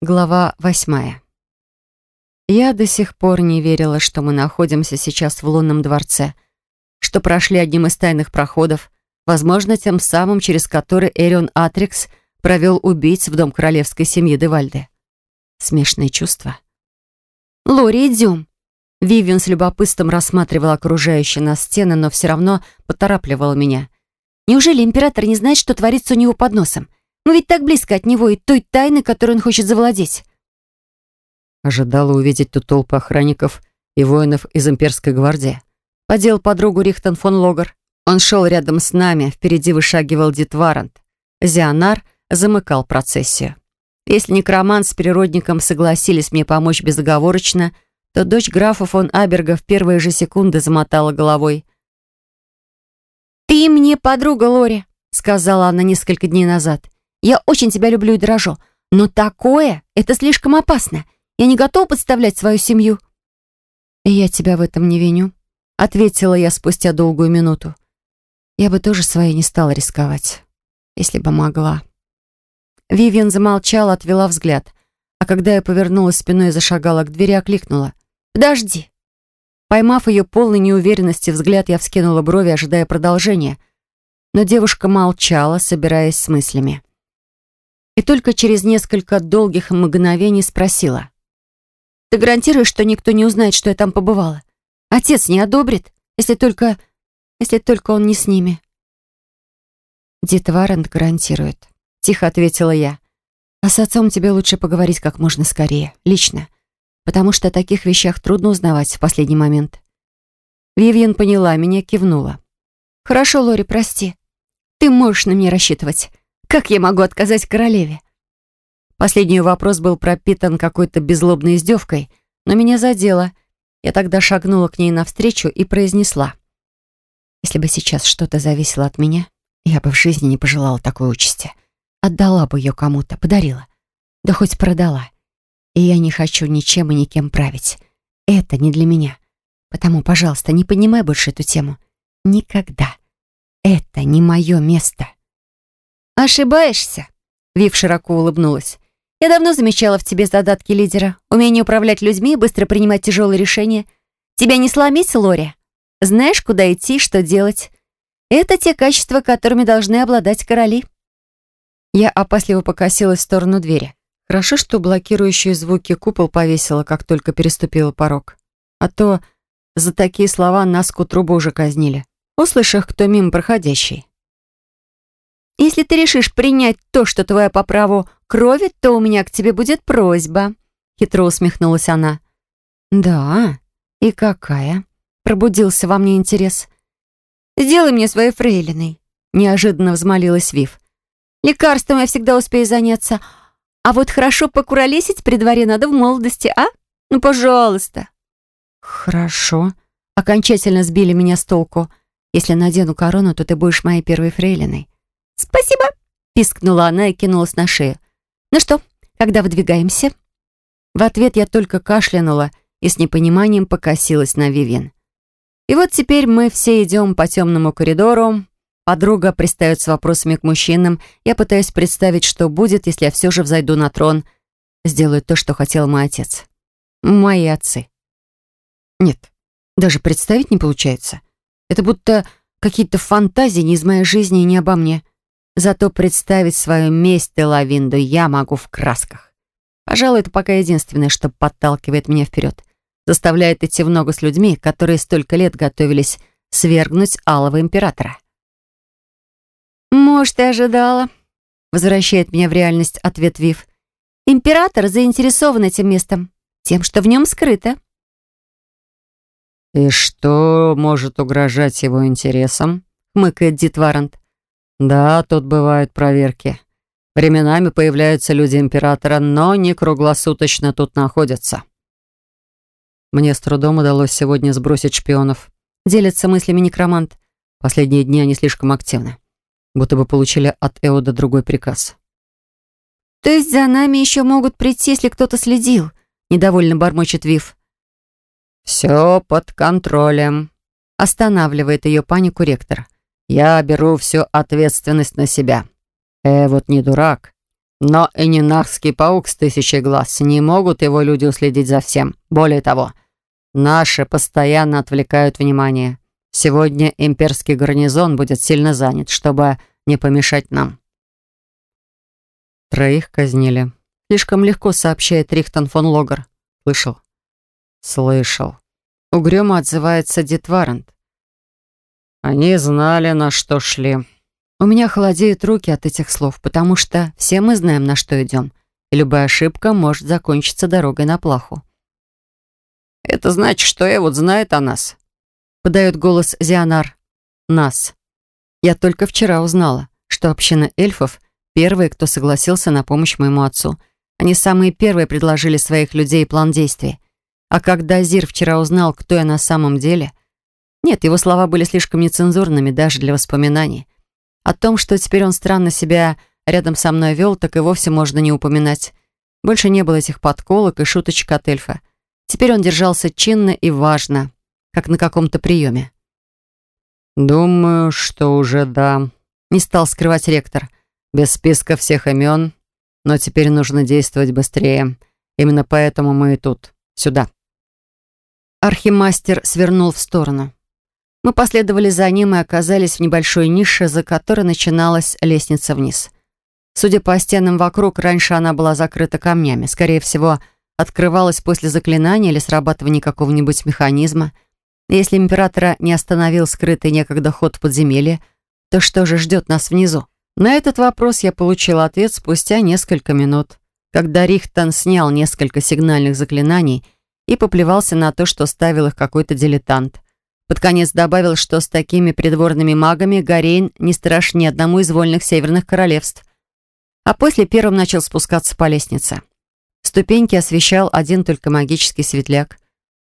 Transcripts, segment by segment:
Глава восьмая. Я до сих пор не верила, что мы находимся сейчас в лунном дворце, что прошли одним из тайных проходов, возможно, тем самым, через который Эрион Атрикс провел убийц в дом королевской семьи Девальды. Смешные чувства. «Лори, идем!» Вивиан с любопытством рассматривала окружающие нас стены, но все равно поторапливала меня. «Неужели император не знает, что творится у него под носом?» Мы ведь так близко от него и той тайны, которую он хочет завладеть. Ожидала увидеть тут толпы охранников и воинов из имперской гвардии. Подел подругу Рихтон фон Логер. Он шел рядом с нами, впереди вышагивал Дитварант. Зионар замыкал процессию. Если некромант с природником согласились мне помочь безоговорочно, то дочь графа фон Аберга в первые же секунды замотала головой. «Ты мне подруга, Лори», — сказала она несколько дней назад. Я очень тебя люблю и дорожу. Но такое — это слишком опасно. Я не готова подставлять свою семью». «И я тебя в этом не виню», — ответила я спустя долгую минуту. «Я бы тоже своей не стала рисковать, если бы могла». Вивиан замолчала, отвела взгляд. А когда я повернулась спиной и зашагала к двери, окликнула. «Подожди!» Поймав ее полной неуверенности взгляд, я вскинула брови, ожидая продолжения. Но девушка молчала, собираясь с мыслями и только через несколько долгих мгновений спросила. «Ты гарантируешь, что никто не узнает, что я там побывала? Отец не одобрит, если только... если только он не с ними?» «Дит Варент гарантирует», — тихо ответила я. «А с отцом тебе лучше поговорить как можно скорее, лично, потому что о таких вещах трудно узнавать в последний момент». Вивьен поняла меня, кивнула. «Хорошо, Лори, прости. Ты можешь на меня рассчитывать. Как я могу отказать королеве? Последний вопрос был пропитан какой-то беззлобной издевкой, но меня задело. Я тогда шагнула к ней навстречу и произнесла. Если бы сейчас что-то зависело от меня, я бы в жизни не пожелала такой участи. Отдала бы ее кому-то, подарила. Да хоть продала. И я не хочу ничем и никем править. Это не для меня. Потому, пожалуйста, не поднимай больше эту тему. Никогда. Это не мое место. «Ошибаешься», — Вив широко улыбнулась. «Я давно замечала в тебе задатки лидера, умение управлять людьми и быстро принимать тяжелые решения. Тебя не сломить, Лори? Знаешь, куда идти, что делать. Это те качества, которыми должны обладать короли». Я опасливо покосилась в сторону двери. Хорошо, что блокирующие звуки купол повесила, как только переступила порог. А то за такие слова нас к утру бы уже казнили, услышав, кто мимо проходящий. Если ты решишь принять то, что твоя по праву крови, то у меня к тебе будет просьба», — хитро усмехнулась она. «Да? И какая?» — пробудился во мне интерес. «Сделай мне своей фрейлиной», — неожиданно взмолилась Вив. «Лекарством я всегда успею заняться, а вот хорошо покуролесить при дворе надо в молодости, а? Ну, пожалуйста». «Хорошо», — окончательно сбили меня с толку. «Если надену корону, то ты будешь моей первой фрейлиной». «Спасибо!» — пискнула она и кинулась на шею. «Ну что, когда выдвигаемся?» В ответ я только кашлянула и с непониманием покосилась на Вивен. И вот теперь мы все идем по темному коридору. Подруга пристает с вопросами к мужчинам. Я пытаюсь представить, что будет, если я все же взойду на трон. Сделаю то, что хотел мой отец. Мои отцы. Нет, даже представить не получается. Это будто какие-то фантазии не из моей жизни и не обо мне. Зато представить свою месть Делавинду я могу в красках. Пожалуй, это пока единственное, что подталкивает меня вперед. Заставляет идти в ногу с людьми, которые столько лет готовились свергнуть Алого Императора. «Может, и ожидала», — возвращает меня в реальность ответ Вив. «Император заинтересован этим местом, тем, что в нем скрыто». «И что может угрожать его интересам?» — хмыкает Дитварант. Да, тут бывают проверки. Временами появляются люди императора, но не круглосуточно тут находятся. Мне с трудом удалось сегодня сбросить шпионов. Делится мыслями некромант. Последние дни они слишком активны. Будто бы получили от Эода другой приказ. «То есть за нами еще могут прийти, если кто-то следил?» Недовольно бормочет Вив. «Все под контролем», — останавливает ее панику ректор. Я беру всю ответственность на себя. Э, вот не дурак. Но и ненахский паук с тысячей глаз. Не могут его люди уследить за всем. Более того, наши постоянно отвлекают внимание. Сегодня имперский гарнизон будет сильно занят, чтобы не помешать нам. Троих казнили. Слишком легко сообщает Рихтон фон Логер. Слышал? Слышал. Угрюмо отзывается Дитварант. Они знали, на что шли. У меня холодеют руки от этих слов, потому что все мы знаем, на что идем, и любая ошибка может закончиться дорогой на плаху. «Это значит, что Эвуд знает о нас», — подает голос Зианар. «Нас». Я только вчера узнала, что община эльфов — первые, кто согласился на помощь моему отцу. Они самые первые предложили своих людей план действий. А когда Зир вчера узнал, кто я на самом деле... Нет, его слова были слишком нецензурными даже для воспоминаний. О том, что теперь он странно себя рядом со мной вел, так и вовсе можно не упоминать. Больше не было этих подколок и шуточек от эльфа. Теперь он держался чинно и важно, как на каком-то приеме. «Думаю, что уже да», — не стал скрывать ректор. «Без списка всех имен, но теперь нужно действовать быстрее. Именно поэтому мы и тут, сюда». Архимастер свернул в сторону. Мы последовали за ним и оказались в небольшой нише, за которой начиналась лестница вниз. Судя по стенам вокруг, раньше она была закрыта камнями. Скорее всего, открывалась после заклинания или срабатывания какого-нибудь механизма. Если императора не остановил скрытый некогда ход в подземелье, то что же ждет нас внизу? На этот вопрос я получил ответ спустя несколько минут, когда Рихтон снял несколько сигнальных заклинаний и поплевался на то, что ставил их какой-то дилетант. Под конец добавил, что с такими придворными магами Горейн не страшен ни одному из вольных северных королевств. А после первым начал спускаться по лестнице. Ступеньки освещал один только магический светляк.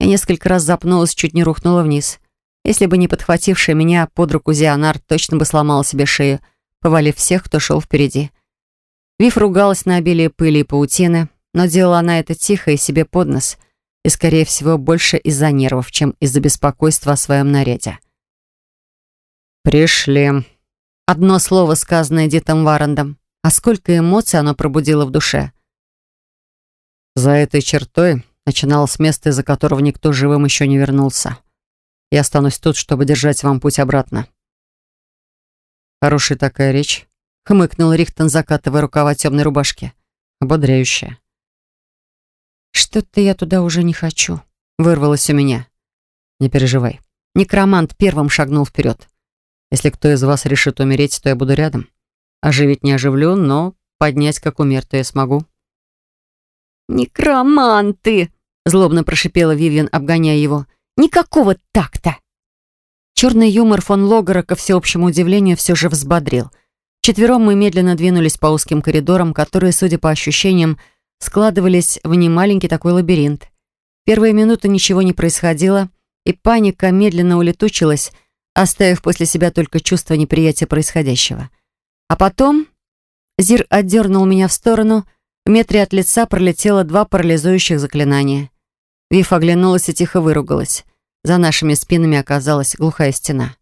Я несколько раз запнулась, чуть не рухнула вниз. Если бы не подхватившая меня под руку Зионар, точно бы сломала себе шею, повалив всех, кто шел впереди. Вив ругалась на обилие пыли и паутины, но делала она это тихо и себе под нос — и, скорее всего, больше из-за нервов, чем из-за беспокойства о своем наряде. «Пришли». Одно слово, сказанное Дитом Варандом. А сколько эмоций оно пробудило в душе. За этой чертой начиналось место, из-за которого никто живым еще не вернулся. Я останусь тут, чтобы держать вам путь обратно. Хорошая такая речь. Хмыкнул Рихтон, закатывая рукава темной рубашки. Ободряющая. «Что-то я туда уже не хочу», — вырвалось у меня. «Не переживай. Некромант первым шагнул вперед. Если кто из вас решит умереть, то я буду рядом. Оживить не оживлю, но поднять как умертвие смогу». «Некроманты!» — злобно прошипела Вивьен, обгоняя его. «Никакого такта!» Черный юмор фон Логера, ко всеобщему удивлению, все же взбодрил. Четвером мы медленно двинулись по узким коридорам, которые, судя по ощущениям, складывались в немаленький такой лабиринт. Первые минуты ничего не происходило, и паника медленно улетучилась, оставив после себя только чувство неприятия происходящего. А потом Зир отдернул меня в сторону, в метре от лица пролетело два парализующих заклинания. Вив оглянулась и тихо выругалась. За нашими спинами оказалась глухая стена.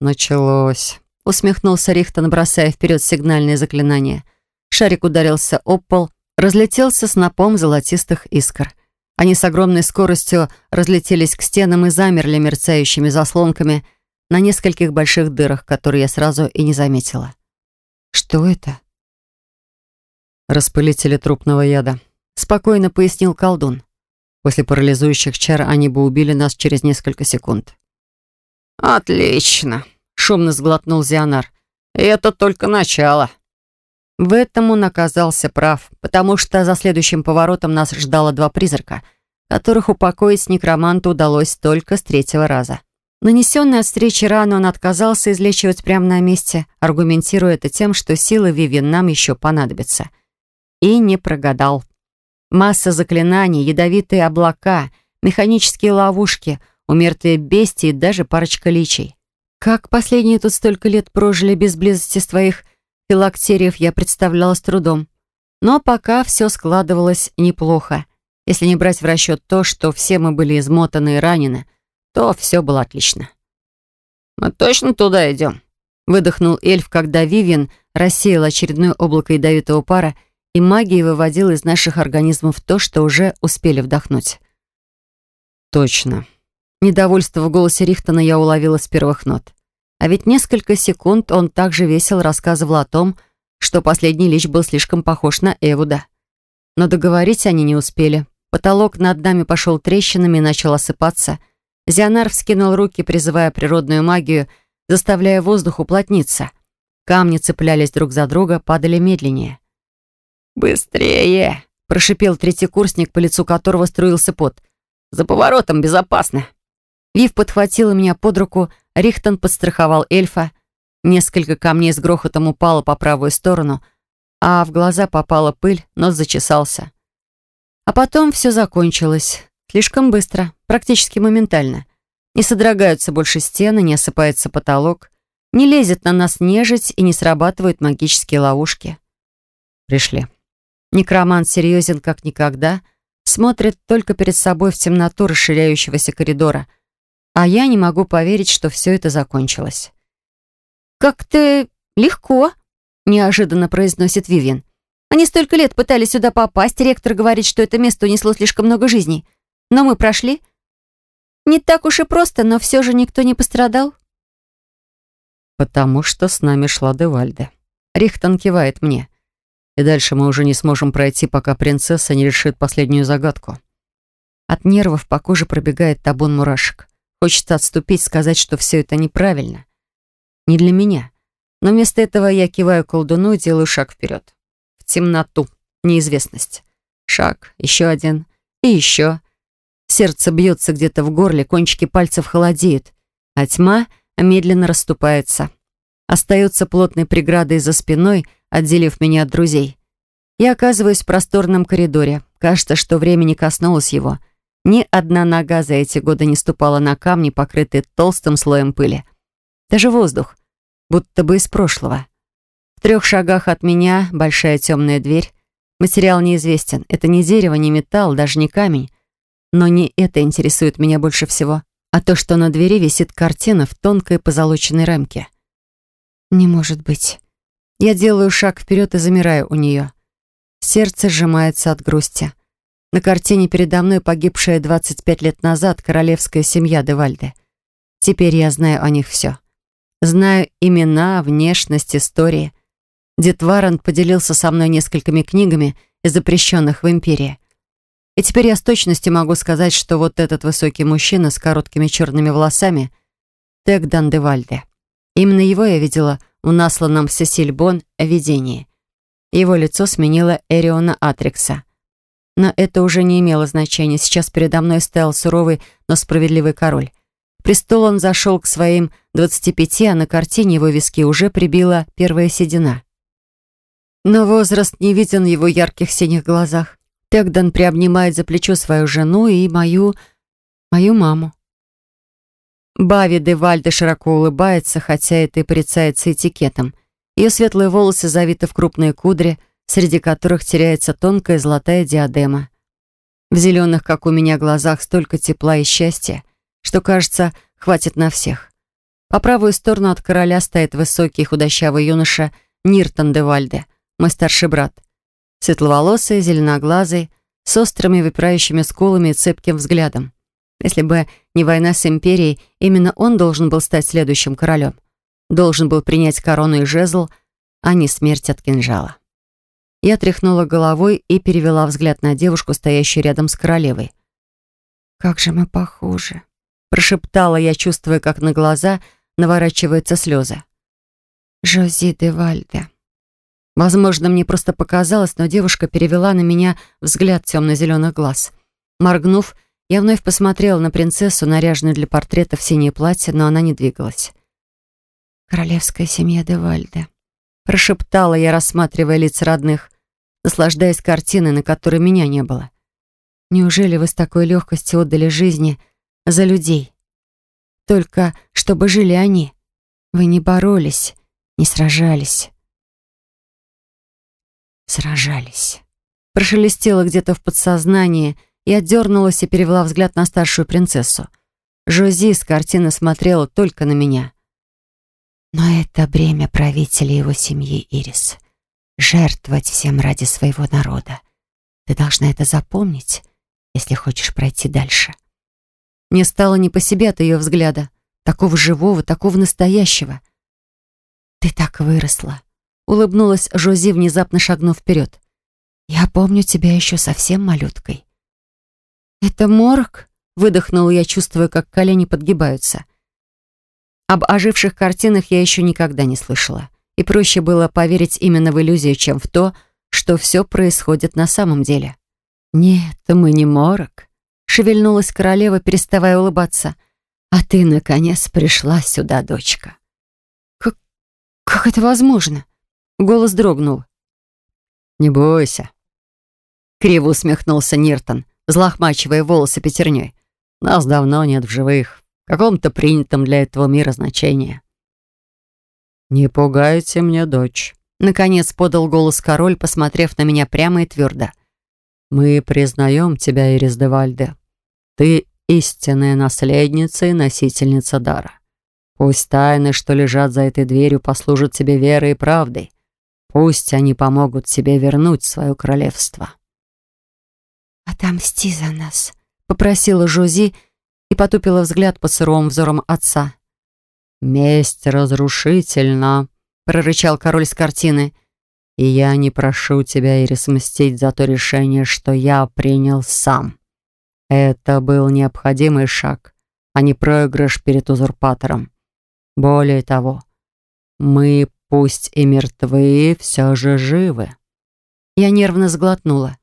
«Началось», — усмехнулся Рихтон, бросая вперед сигнальные заклинания. Шарик ударился об пол, разлетелся снопом золотистых искр. Они с огромной скоростью разлетелись к стенам и замерли мерцающими заслонками на нескольких больших дырах, которые я сразу и не заметила. «Что это?» «Распылители трупного яда», — спокойно пояснил колдун. «После парализующих чар они бы убили нас через несколько секунд». «Отлично», — шумно сглотнул Зионар. «Это только начало». В этом он оказался прав, потому что за следующим поворотом нас ждало два призрака, которых упокоить некроманту удалось только с третьего раза. Нанесенный от встречи рану он отказался излечивать прямо на месте, аргументируя это тем, что силы Вивин нам еще понадобятся. И не прогадал. Масса заклинаний, ядовитые облака, механические ловушки, умертвие бестии и даже парочка личей. Как последние тут столько лет прожили без близости своих филактериев я представляла с трудом. Но пока все складывалось неплохо. Если не брать в расчет то, что все мы были измотаны и ранены, то все было отлично. «Мы точно туда идем?» Выдохнул эльф, когда Вивиан рассеял очередное облако ядовитого пара и магия выводила из наших организмов то, что уже успели вдохнуть. «Точно». Недовольство в голосе Рихтона я уловила с первых нот. А ведь несколько секунд он также весело рассказывал о том, что последний лич был слишком похож на Эвуда. Но договорить они не успели. Потолок над нами пошел трещинами и начал осыпаться. Зионар вскинул руки, призывая природную магию, заставляя воздух уплотниться. Камни цеплялись друг за друга, падали медленнее. «Быстрее!» — прошипел третий курсник, по лицу которого струился пот. «За поворотом безопасно!» Вив подхватила меня под руку, Рихтон подстраховал эльфа. Несколько камней с грохотом упало по правую сторону, а в глаза попала пыль, нос зачесался. А потом все закончилось. Слишком быстро, практически моментально. Не содрогаются больше стены, не осыпается потолок, не лезет на нас нежить и не срабатывают магические ловушки. Пришли. Некромант серьезен как никогда, смотрит только перед собой в темноту расширяющегося коридора, а я не могу поверить, что все это закончилось. «Как-то легко», — неожиданно произносит Вивьен. «Они столько лет пытались сюда попасть, ректор говорит, что это место унесло слишком много жизней. Но мы прошли. Не так уж и просто, но все же никто не пострадал». «Потому что с нами шла Девальда». Рихтон кивает мне. «И дальше мы уже не сможем пройти, пока принцесса не решит последнюю загадку». От нервов по коже пробегает табун мурашек. Хочется отступить, сказать, что все это неправильно. Не для меня. Но вместо этого я киваю колдуну и делаю шаг вперед. В темноту, неизвестность. Шаг, еще один и еще. Сердце бьется где-то в горле, кончики пальцев холодеют, а тьма медленно расступается. Остается плотной преградой за спиной, отделив меня от друзей. Я оказываюсь в просторном коридоре. Кажется, что время не коснулось его — ни одна нога за эти годы не ступала на камни, покрытые толстым слоем пыли. Даже воздух, будто бы из прошлого. В трех шагах от меня большая темная дверь. Материал неизвестен. Это не дерево, не металл, даже не камень. Но не это интересует меня больше всего, а то, что на двери висит картина в тонкой позолоченной рамке. Не может быть. Я делаю шаг вперед и замираю у нее. Сердце сжимается от грусти. На картине передо мной погибшая 25 лет назад королевская семья Девальде. Теперь я знаю о них все. Знаю имена, внешность, истории. Дед Варент поделился со мной несколькими книгами, запрещенных в Империи. И теперь я с точностью могу сказать, что вот этот высокий мужчина с короткими черными волосами — Тегдан Девальде. Именно его я видела в насланном Сесиль Бон видении. Его лицо сменило Эриона Атрикса. Но это уже не имело значения. Сейчас передо мной стоял суровый, но справедливый король. Престол он зашел к своим 25, а на картине его виски уже прибила первая седина. Но возраст не виден в его ярких синих глазах. Тегдан приобнимает за плечо свою жену и мою... мою маму. Бави де Вальде широко улыбается, хотя это и порицается этикетом. Ее светлые волосы завиты в крупные кудри, среди которых теряется тонкая золотая диадема. В зеленых, как у меня, глазах столько тепла и счастья, что, кажется, хватит на всех. По правую сторону от короля стоит высокий худощавый юноша Ниртон де Вальде, мой старший брат. Светловолосый, зеленоглазый, с острыми выпирающими скулами и цепким взглядом. Если бы не война с империей, именно он должен был стать следующим королем. Должен был принять корону и жезл, а не смерть от кинжала. Я тряхнула головой и перевела взгляд на девушку, стоящую рядом с королевой. «Как же мы похожи!» Прошептала я, чувствуя, как на глаза наворачиваются слезы. «Жози де Вальде». Возможно, мне просто показалось, но девушка перевела на меня взгляд темно-зеленых глаз. Моргнув, я вновь посмотрела на принцессу, наряженную для портрета в синее платье, но она не двигалась. «Королевская семья де Вальде», — прошептала я, рассматривая лица родных наслаждаясь картиной, на которой меня не было. Неужели вы с такой легкостью отдали жизни за людей? Только чтобы жили они. Вы не боролись, не сражались. Сражались. Прошелестело где-то в подсознании, и отдернулась и перевела взгляд на старшую принцессу. Жози с картины смотрела только на меня. Но это бремя правителя его семьи Ирис. Жертвовать всем ради своего народа. Ты должна это запомнить, если хочешь пройти дальше. Мне стало не по себе от ее взгляда, такого живого, такого настоящего. Ты так выросла. Улыбнулась Жози, внезапно шагнув вперед. Я помню тебя еще совсем малюткой. Это морок? Выдохнула я, чувствуя, как колени подгибаются. Об оживших картинах я еще никогда не слышала. И проще было поверить именно в иллюзию, чем в то, что все происходит на самом деле. «Нет, мы не морок», — шевельнулась королева, переставая улыбаться. «А ты, наконец, пришла сюда, дочка». «Как... как это возможно?» Голос дрогнул. «Не бойся». Криво усмехнулся Ниртон, взлохмачивая волосы пятерней. «Нас давно нет в живых, в каком-то принятом для этого мира значении». «Не пугайте мне, дочь», — наконец подал голос король, посмотрев на меня прямо и твердо. «Мы признаем тебя, Ирис де Вальде. Ты истинная наследница и носительница дара. Пусть тайны, что лежат за этой дверью, послужат тебе верой и правдой. Пусть они помогут тебе вернуть свое королевство». «Отомсти за нас», — попросила Жози и потупила взгляд по сырому взорам отца. «Месть разрушительна», — прорычал король с картины. «И я не прошу тебя, Ирис, мстить за то решение, что я принял сам. Это был необходимый шаг, а не проигрыш перед узурпатором. Более того, мы, пусть и мертвы, все же живы». Я нервно сглотнула.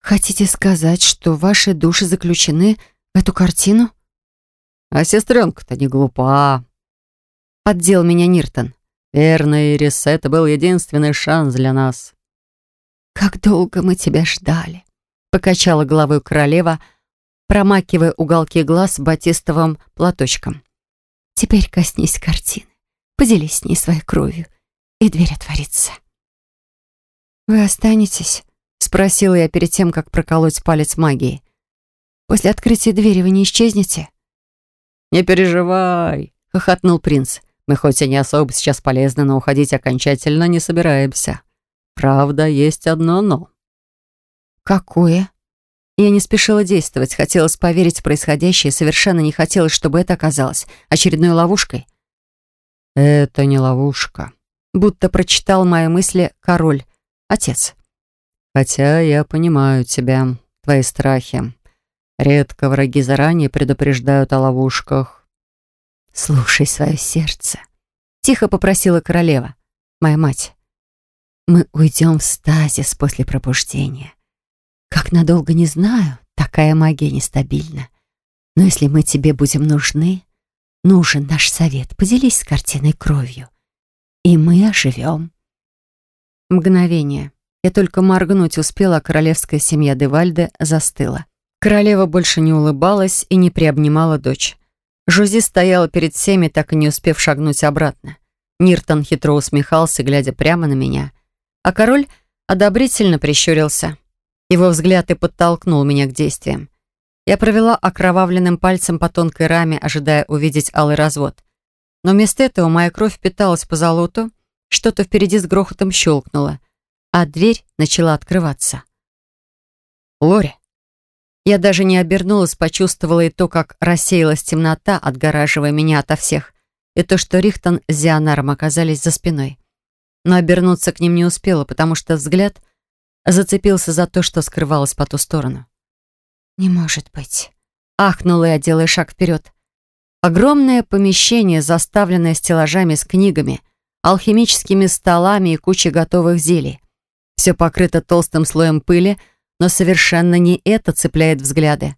«Хотите сказать, что ваши души заключены в эту картину?» «А сестренка-то не глупа», Поддел меня Ниртон. «Верно, Ирис, это был единственный шанс для нас». «Как долго мы тебя ждали», — покачала головой королева, промакивая уголки глаз батистовым платочком. «Теперь коснись картины, поделись с ней своей кровью, и дверь отворится». «Вы останетесь?» — спросила я перед тем, как проколоть палец магии. «После открытия двери вы не исчезнете?» «Не переживай», — хохотнул принц. Мы хоть и не особо сейчас полезны, но уходить окончательно не собираемся. Правда, есть одно «но». «Какое?» Я не спешила действовать, хотелось поверить в происходящее, совершенно не хотелось, чтобы это оказалось очередной ловушкой. «Это не ловушка», будто прочитал мои мысли король, отец. «Хотя я понимаю тебя, твои страхи. Редко враги заранее предупреждают о ловушках. «Слушай свое сердце», — тихо попросила королева, моя мать. «Мы уйдем в стазис после пробуждения. Как надолго, не знаю, такая магия нестабильна. Но если мы тебе будем нужны, нужен наш совет, поделись с картиной кровью, и мы оживем». Мгновение. Я только моргнуть успела, а королевская семья Девальде застыла. Королева больше не улыбалась и не приобнимала дочь. Жузи стояла перед всеми, так и не успев шагнуть обратно. Ниртон хитро усмехался, глядя прямо на меня. А король одобрительно прищурился. Его взгляд и подтолкнул меня к действиям. Я провела окровавленным пальцем по тонкой раме, ожидая увидеть алый развод. Но вместо этого моя кровь впиталась по золоту, что-то впереди с грохотом щелкнуло, а дверь начала открываться. «Лори!» Я даже не обернулась, почувствовала и то, как рассеялась темнота, отгораживая меня ото всех, и то, что Рихтон с Зионаром оказались за спиной. Но обернуться к ним не успела, потому что взгляд зацепился за то, что скрывалось по ту сторону. «Не может быть!» Ахнула я, делая шаг вперед. Огромное помещение, заставленное стеллажами с книгами, алхимическими столами и кучей готовых зелий. Все покрыто толстым слоем пыли, но совершенно не это цепляет взгляды,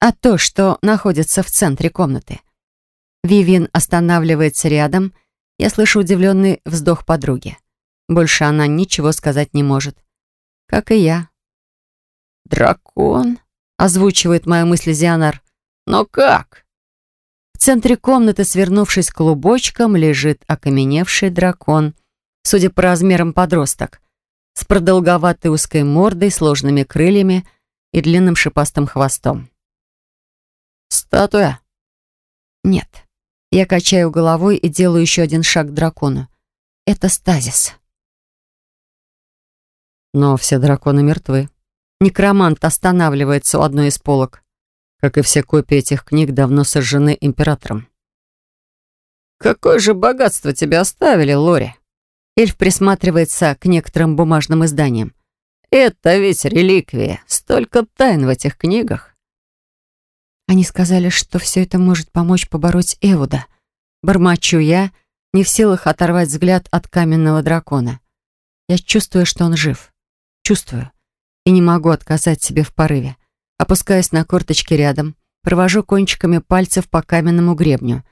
а то, что находится в центре комнаты. Вивин останавливается рядом, я слышу удивленный вздох подруги. Больше она ничего сказать не может. Как и я. «Дракон?» — озвучивает мою мысль Зионар. «Но как?» В центре комнаты, свернувшись клубочком, лежит окаменевший дракон, судя по размерам подросток с продолговатой узкой мордой, сложными крыльями и длинным шипастым хвостом. «Статуя?» «Нет». Я качаю головой и делаю еще один шаг к дракону. «Это стазис». Но все драконы мертвы. Некромант останавливается у одной из полок. Как и все копии этих книг, давно сожжены императором. «Какое же богатство тебе оставили, Лори?» Эльф присматривается к некоторым бумажным изданиям. «Это ведь реликвия. Столько тайн в этих книгах». Они сказали, что все это может помочь побороть Эвуда. Бормочу я, не в силах оторвать взгляд от каменного дракона. Я чувствую, что он жив. Чувствую. И не могу отказать себе в порыве. Опускаюсь на корточки рядом, провожу кончиками пальцев по каменному гребню.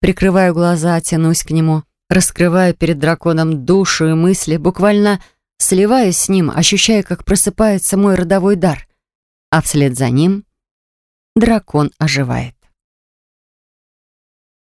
Прикрываю глаза, тянусь к нему, раскрываю перед драконом душу и мысли, буквально сливаясь с ним, ощущая, как просыпается мой родовой дар. А вслед за ним дракон оживает.